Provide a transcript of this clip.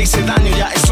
hice daño, ya es